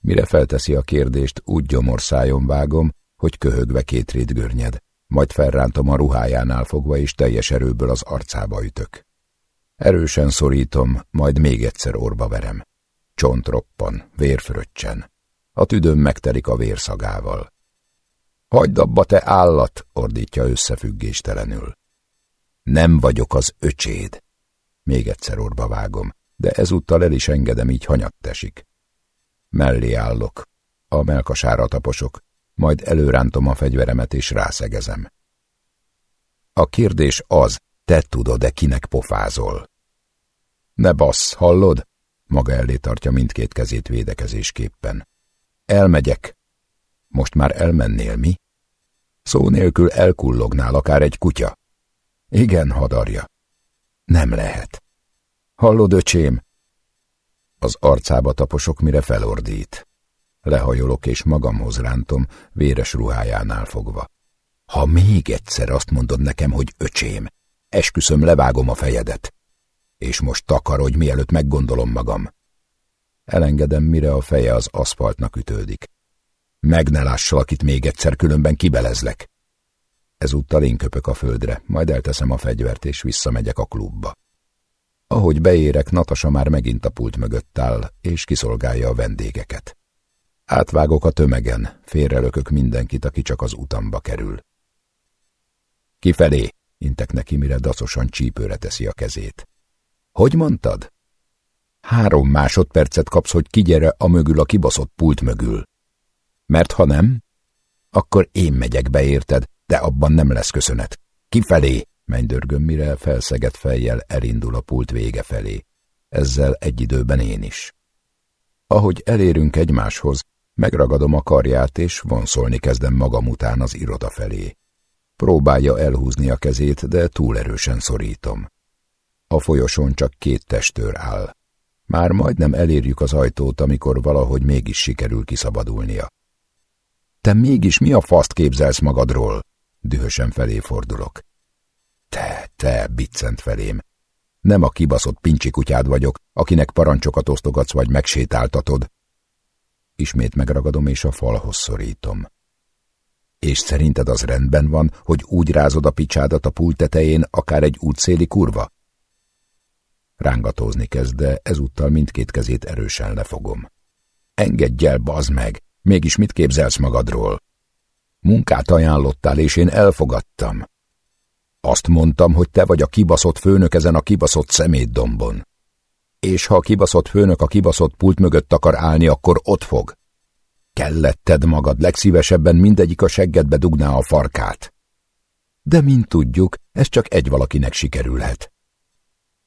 Mire felteszi a kérdést, úgy gyomorszájon vágom, hogy köhögve két rét görnyed, majd felrántom a ruhájánál fogva, és teljes erőből az arcába ütök. Erősen szorítom, majd még egyszer orba verem. Csont roppan, vérfröccsen. A tüdőm megtelik a vérszagával. Hagyd abba, te állat, ordítja összefüggéstelenül. Nem vagyok az öcséd. Még egyszer orba vágom, de ezúttal el is engedem, így hanyatt esik. Mellé állok, a melkasára taposok, majd előrántom a fegyveremet és rászegezem. A kérdés az, te tudod-e kinek pofázol? Ne bassz, hallod? Maga elé tartja mindkét kezét védekezésképpen. Elmegyek. Most már elmennél, mi? Szó nélkül elkullognál akár egy kutya. Igen, hadarja. Nem lehet. Hallod, öcsém? Az arcába taposok, mire felordít. Lehajolok és magamhoz rántom, véres ruhájánál fogva. Ha még egyszer azt mondod nekem, hogy öcsém, esküszöm, levágom a fejedet. És most takarodj, mielőtt meggondolom magam. Elengedem, mire a feje az aszfaltnak ütődik. Meg ne lássalak még egyszer, különben kibelezlek. Ezúttal én köpök a földre, majd elteszem a fegyvert, és visszamegyek a klubba. Ahogy beérek, Natasa már megint a pult mögött áll, és kiszolgálja a vendégeket. Átvágok a tömegen, félrelökök mindenkit, aki csak az utamba kerül. Kifelé, intek neki, mire dacosan csípőre teszi a kezét. Hogy mondtad? Három másodpercet kapsz, hogy kigyere a mögül a kibaszott pult mögül. Mert ha nem, akkor én megyek be, érted, de abban nem lesz köszönet. Kifelé, mennydörgöm, mire felszegett fejjel elindul a pult vége felé. Ezzel egy időben én is. Ahogy elérünk egymáshoz, megragadom a karját, és vonszolni kezdem magam után az iroda felé. Próbálja elhúzni a kezét, de túl erősen szorítom. A folyosón csak két testőr áll. Már majdnem elérjük az ajtót, amikor valahogy mégis sikerül kiszabadulnia. Te mégis mi a faszt képzelsz magadról? Dühösen felé fordulok. Te, te, biccent felém. Nem a kibaszott pincsi kutyád vagyok, akinek parancsokat osztogatsz vagy megsétáltatod. Ismét megragadom és a falhoz szorítom. És szerinted az rendben van, hogy úgy rázod a picsádat a pult tetején, akár egy útszéli kurva? Rángatózni kezd, de ezúttal mindkét kezét erősen lefogom. Engedj el, bazd meg! Mégis mit képzelsz magadról? Munkát ajánlottál, és én elfogadtam. Azt mondtam, hogy te vagy a kibaszott főnök ezen a kibaszott szemétdombon. És ha a kibaszott főnök a kibaszott pult mögött akar állni, akkor ott fog. Kelletted magad, legszívesebben mindegyik a seggedbe dugná a farkát. De mint tudjuk, ez csak egy valakinek sikerülhet.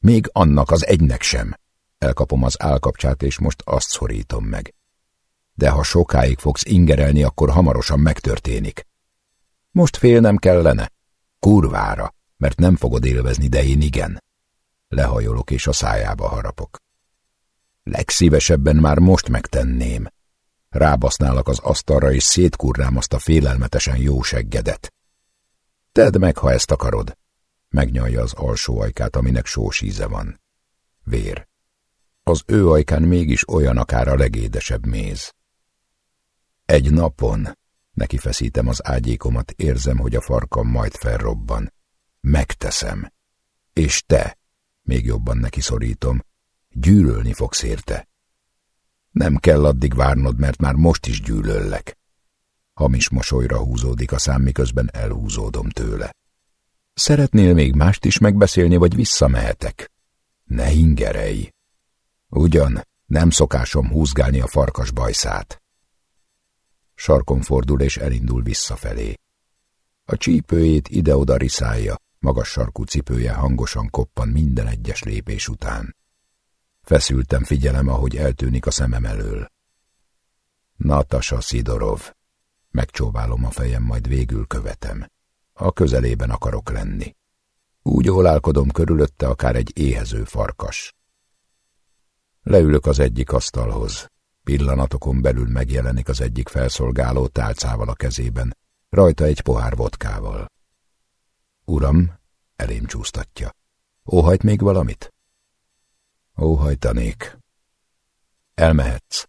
Még annak az egynek sem. Elkapom az állkapcsát, és most azt szorítom meg. De ha sokáig fogsz ingerelni, akkor hamarosan megtörténik. Most félnem kellene. Kurvára, mert nem fogod élvezni, de én igen. Lehajolok és a szájába harapok. Legszívesebben már most megtenném. Rábasználak az asztalra, és szétkurrám azt a félelmetesen jó seggedet. Tedd meg, ha ezt akarod. Megnyalja az alsó ajkát, aminek sós íze van. Vér. Az ő ajkán mégis olyan akár a legédesebb méz. Egy napon, neki feszítem az ágyékomat, érzem, hogy a farkam majd felrobban. Megteszem. És te, még jobban neki szorítom, gyűlölni fogsz érte. Nem kell addig várnod, mert már most is gyűlöllek. Hamis mosolyra húzódik a szám, miközben elhúzódom tőle. Szeretnél még mást is megbeszélni, vagy visszamehetek? Ne ingerej! Ugyan, nem szokásom húzgálni a farkas bajszát. Sarkon fordul és elindul visszafelé. A csípőjét ide-oda riszálja, Magas sarkú cipője hangosan koppan minden egyes lépés után. Feszültem figyelem, ahogy eltűnik a szemem elől. Natasa Szidorov. Megcsóválom a fejem, majd végül követem. A közelében akarok lenni. Úgy ólálkodom körülötte akár egy éhező farkas. Leülök az egyik asztalhoz. Pillanatokon belül megjelenik az egyik felszolgáló tálcával a kezében, rajta egy pohár vodkával. Uram, elém csúsztatja. Óhajt még valamit? Óhajtanék. Elmehetsz.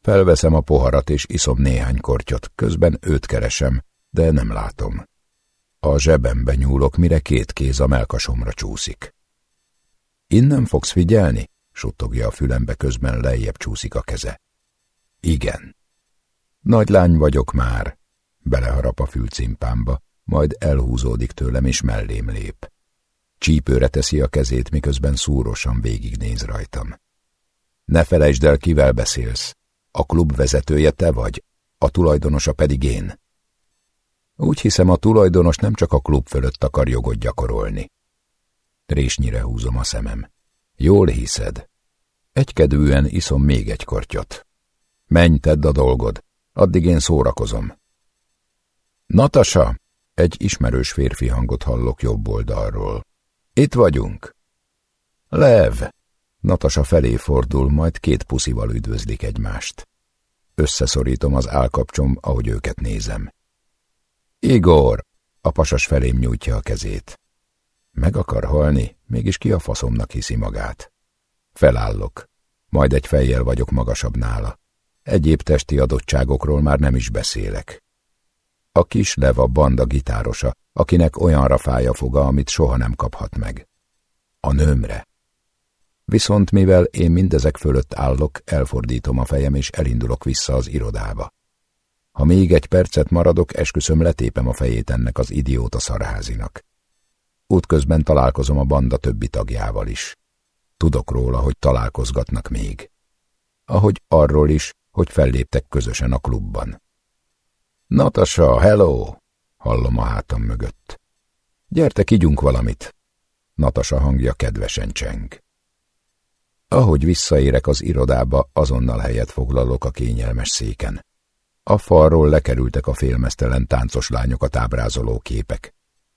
Felveszem a poharat és iszom néhány kortyot, közben őt keresem, de nem látom. A zsebembe nyúlok, mire két kéz a melkasomra csúszik. Innen fogsz figyelni? suttogja a fülembe, közben lejjebb csúszik a keze. Igen. Nagy lány vagyok már, beleharap a fülcimpámba, majd elhúzódik tőlem és mellém lép. Csípőre teszi a kezét, miközben szúrosan végignéz rajtam. Ne felejtsd el, kivel beszélsz. A klub vezetője te vagy, a tulajdonosa pedig én. Úgy hiszem, a tulajdonos nem csak a klub fölött akar jogot gyakorolni. Trésnyire húzom a szemem. Jól hiszed. Egykedvűen iszom még egy kortyot. Menj, tedd a dolgod, addig én szórakozom. Natasa! Egy ismerős férfi hangot hallok jobb oldalról. Itt vagyunk. Lev! Natasa felé fordul, majd két puszival üdvözlik egymást. Összeszorítom az állkapcsom, ahogy őket nézem. Igor! A pasas felém nyújtja a kezét. Meg akar halni, mégis ki a faszomnak hiszi magát. Felállok, majd egy fejjel vagyok magasabb nála. Egyéb testi adottságokról már nem is beszélek. A kis lev a banda gitárosa, akinek olyanra fáj foga, amit soha nem kaphat meg. A nőmre. Viszont mivel én mindezek fölött állok, elfordítom a fejem és elindulok vissza az irodába. Ha még egy percet maradok, esküszöm letépem a fejét ennek az idióta szarházinak. Útközben találkozom a banda többi tagjával is. Tudok róla, hogy találkozgatnak még. Ahogy arról is, hogy felléptek közösen a klubban. Natasa, hello! Hallom a hátam mögött. Gyertek, ígyunk valamit. Natasa hangja kedvesen cseng. Ahogy visszaérek az irodába, azonnal helyet foglalok a kényelmes széken. A falról lekerültek a félmeztelen táncos lányokat ábrázoló képek.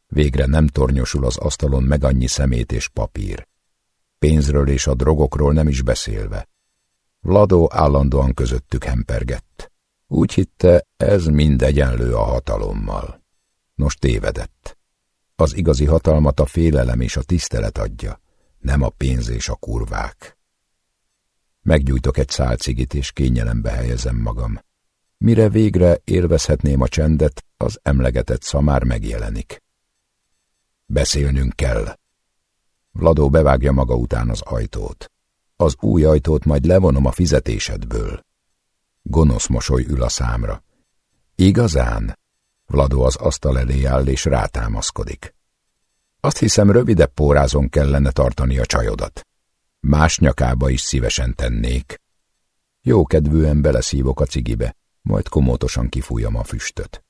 Végre nem tornyosul az asztalon meg annyi szemét és papír. Pénzről és a drogokról nem is beszélve. Vladó állandóan közöttük hempergett. Úgy hitte, ez mind egyenlő a hatalommal. Nos tévedett. Az igazi hatalmat a félelem és a tisztelet adja, nem a pénz és a kurvák. Meggyújtok egy szál cigit és kényelembe helyezem magam. Mire végre élvezhetném a csendet, az emlegetett szamár megjelenik. Beszélnünk kell. Vladó bevágja maga után az ajtót. Az új ajtót majd levonom a fizetésedből. Gonosz mosoly ül a számra. Igazán? Vladó az asztal elé áll és rátámaszkodik. Azt hiszem, rövidebb pórázon kellene tartani a csajodat. Más nyakába is szívesen tennék. Jókedvűen beleszívok a cigibe, majd komótosan kifújom a füstöt.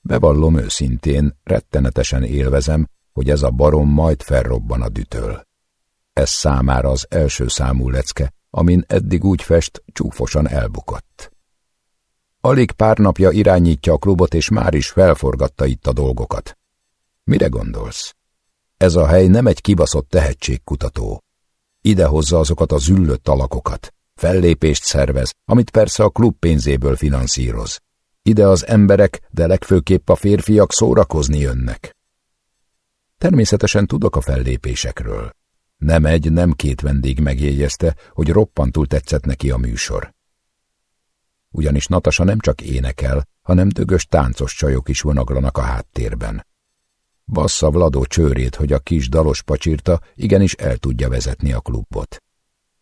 Bevallom őszintén, rettenetesen élvezem, hogy ez a barom majd felrobban a dütöl. Ez számára az első számú lecke, amin eddig úgy fest, csúfosan elbukott. Alig pár napja irányítja a klubot, és már is felforgatta itt a dolgokat. Mire gondolsz? Ez a hely nem egy kibaszott tehetségkutató. Ide hozza azokat a züllött alakokat, fellépést szervez, amit persze a klub pénzéből finanszíroz. Ide az emberek, de legfőképp a férfiak szórakozni jönnek. Természetesen tudok a fellépésekről. Nem egy, nem két vendég megjegyezte, hogy roppantul tetszett neki a műsor. Ugyanis Natasa nem csak énekel, hanem dögös táncos csajok is vonaglanak a háttérben. Bassza Vladó csőrét, hogy a kis dalos pacsirta igenis el tudja vezetni a klubot.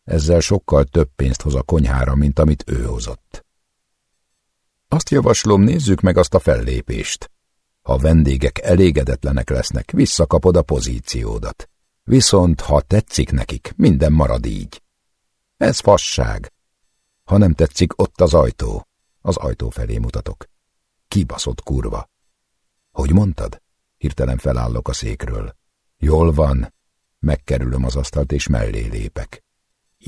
Ezzel sokkal több pénzt hoz a konyhára, mint amit ő hozott. Azt javaslom, nézzük meg azt a fellépést. Ha vendégek elégedetlenek lesznek, visszakapod a pozíciódat. Viszont, ha tetszik nekik, minden marad így. Ez fasság. Ha nem tetszik, ott az ajtó. Az ajtó felé mutatok. Kibaszott kurva. Hogy mondtad? Hirtelen felállok a székről. Jól van. Megkerülöm az asztalt, és mellé lépek.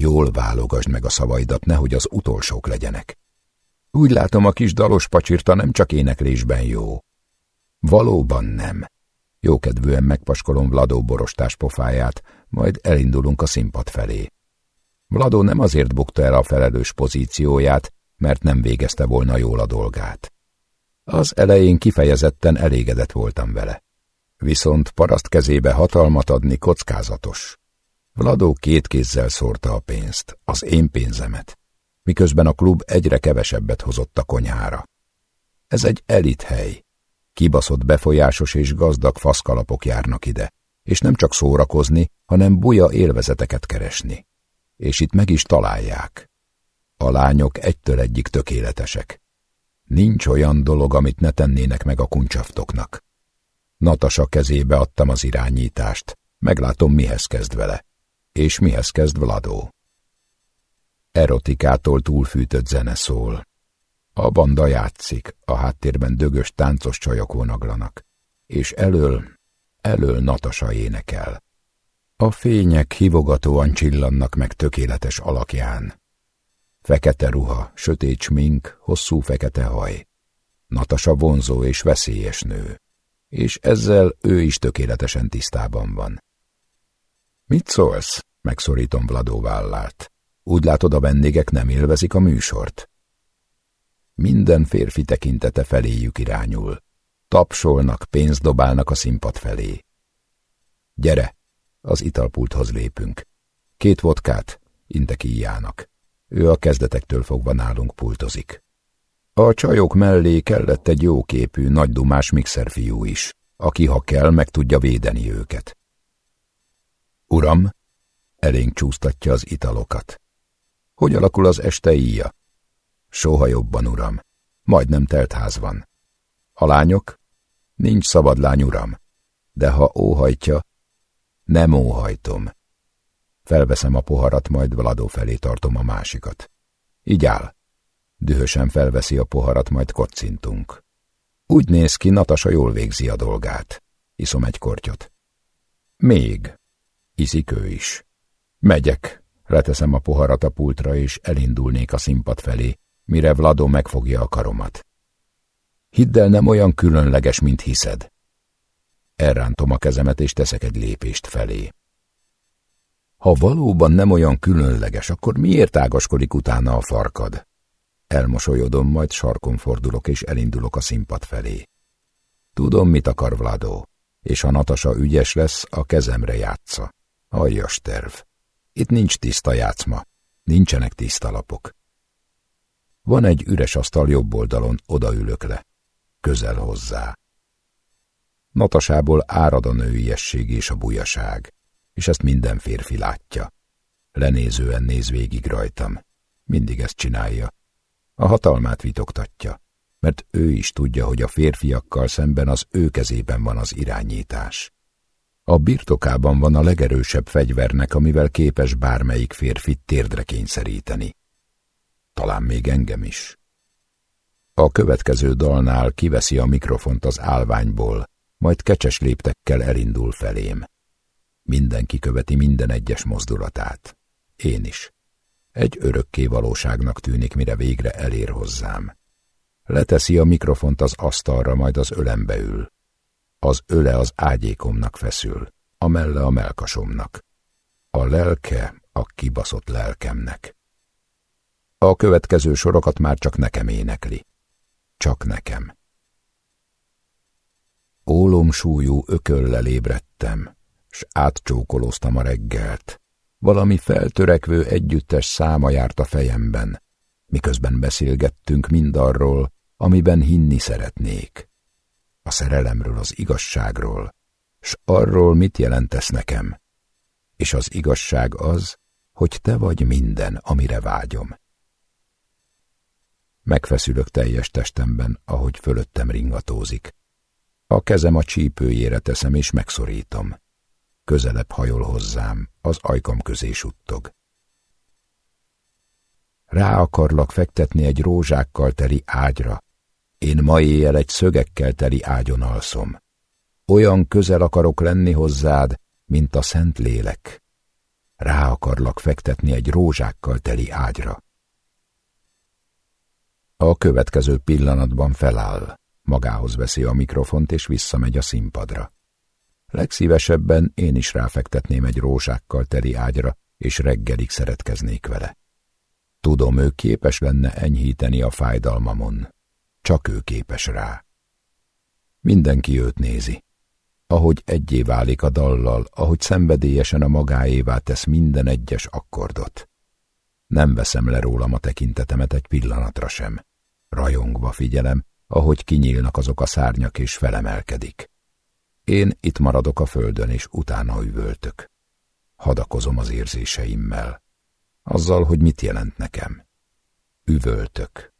Jól válogasd meg a szavaidat, nehogy az utolsók legyenek. Úgy látom, a kis dalos pacsirta nem csak éneklésben jó. Valóban nem. Jókedvűen megpaskolom Vladó borostás pofáját, majd elindulunk a színpad felé. Vladó nem azért bukta el a felelős pozícióját, mert nem végezte volna jól a dolgát. Az elején kifejezetten elégedett voltam vele. Viszont paraszt kezébe hatalmat adni kockázatos. Vladó két kézzel szórta a pénzt, az én pénzemet, miközben a klub egyre kevesebbet hozott a konyhára. Ez egy elithely. Kibaszott befolyásos és gazdag faszkalapok járnak ide, és nem csak szórakozni, hanem buja élvezeteket keresni. És itt meg is találják. A lányok egytől egyik tökéletesek. Nincs olyan dolog, amit ne tennének meg a kuncsaftoknak. Natasa kezébe adtam az irányítást, meglátom mihez kezd vele, és mihez kezd Vladó. Erotikától túlfűtött zene szól. A banda játszik, a háttérben dögös táncos csajok vonaglanak, és elől, elől Natasa énekel. A fények hivogatóan csillannak meg tökéletes alakján. Fekete ruha, sötét smink, hosszú fekete haj. Natasa vonzó és veszélyes nő, és ezzel ő is tökéletesen tisztában van. Mit szólsz? Megszorítom Vladó vállát. Úgy látod, a vendégek nem élvezik a műsort. Minden férfi tekintete feléjük irányul. Tapsolnak, pénzt dobálnak a színpad felé. Gyere, az italpulthoz lépünk. Két vodkát, intek íjának. Ő a kezdetektől fogva nálunk pultozik. A csajok mellé kellett egy jóképű, nagydumás mixerfiú is, aki ha kell, meg tudja védeni őket. Uram, elénk csúsztatja az italokat. Hogy alakul az este íja? Soha jobban, uram. Majdnem telt ház van. A lányok? Nincs szabad lány, uram. De ha óhajtja, nem óhajtom. Felveszem a poharat, majd Vladó felé tartom a másikat. Így áll. Dühösen felveszi a poharat, majd kocintunk. Úgy néz ki, Natasa jól végzi a dolgát. Iszom egy kortyot. Még. Iszik ő is. Megyek. Leteszem a poharat a pultra, és elindulnék a színpad felé, mire Vladó megfogja a karomat. Hidd el, nem olyan különleges, mint hiszed. Elrántom a kezemet, és teszek egy lépést felé. Ha valóban nem olyan különleges, akkor miért ágaskodik utána a farkad? Elmosolyodom, majd sarkon fordulok, és elindulok a színpad felé. Tudom, mit akar Vladó, és ha Natasa ügyes lesz, a kezemre játsza. Aljas terv. Itt nincs tiszta játszma, nincsenek tiszta lapok. Van egy üres asztal jobb oldalon, odaülök le. Közel hozzá. Natasából árad a nőiesség és a bujaság, és ezt minden férfi látja. Lenézően néz végig rajtam. Mindig ezt csinálja. A hatalmát vitogtatja, mert ő is tudja, hogy a férfiakkal szemben az ő kezében van az irányítás. A birtokában van a legerősebb fegyvernek, amivel képes bármelyik férfit térdre kényszeríteni. Talán még engem is. A következő dalnál kiveszi a mikrofont az állványból, majd kecses léptekkel elindul felém. Mindenki követi minden egyes mozdulatát. Én is. Egy örökké valóságnak tűnik, mire végre elér hozzám. Leteszi a mikrofont az asztalra, majd az ölembe ül. Az öle az ágyékomnak feszül, a melle a melkasomnak. A lelke a kibaszott lelkemnek. A következő sorokat már csak nekem énekli. Csak nekem. Ólomsúlyú ököllel ébredtem, s átcsókolóztam a reggelt. Valami feltörekvő együttes száma járt a fejemben, miközben beszélgettünk mindarról, amiben hinni szeretnék. A szerelemről, az igazságról, s arról, mit jelentesz nekem. És az igazság az, hogy te vagy minden, amire vágyom. Megfeszülök teljes testemben, ahogy fölöttem ringatózik. A kezem a csípőjére teszem és megszorítom. Közelebb hajol hozzám, az ajkam közé suttog. Rá akarlak fektetni egy rózsákkal teli ágyra. Én ma éjjel egy szögekkel teli ágyon alszom. Olyan közel akarok lenni hozzád, mint a szent lélek. Rá akarlak fektetni egy rózsákkal teli ágyra. A következő pillanatban feláll, magához veszi a mikrofont és visszamegy a színpadra. Legszívesebben én is ráfektetném egy rózsákkal teli ágyra, és reggelig szeretkeznék vele. Tudom, ő képes lenne enyhíteni a fájdalmamon. Csak ő képes rá. Mindenki őt nézi. Ahogy egyé válik a dallal, ahogy szenvedélyesen a magáévá tesz minden egyes akkordot. Nem veszem le rólam a tekintetemet egy pillanatra sem. Rajongva figyelem, ahogy kinyílnak azok a szárnyak és felemelkedik. Én itt maradok a földön, és utána üvöltök. Hadakozom az érzéseimmel. Azzal, hogy mit jelent nekem. Üvöltök.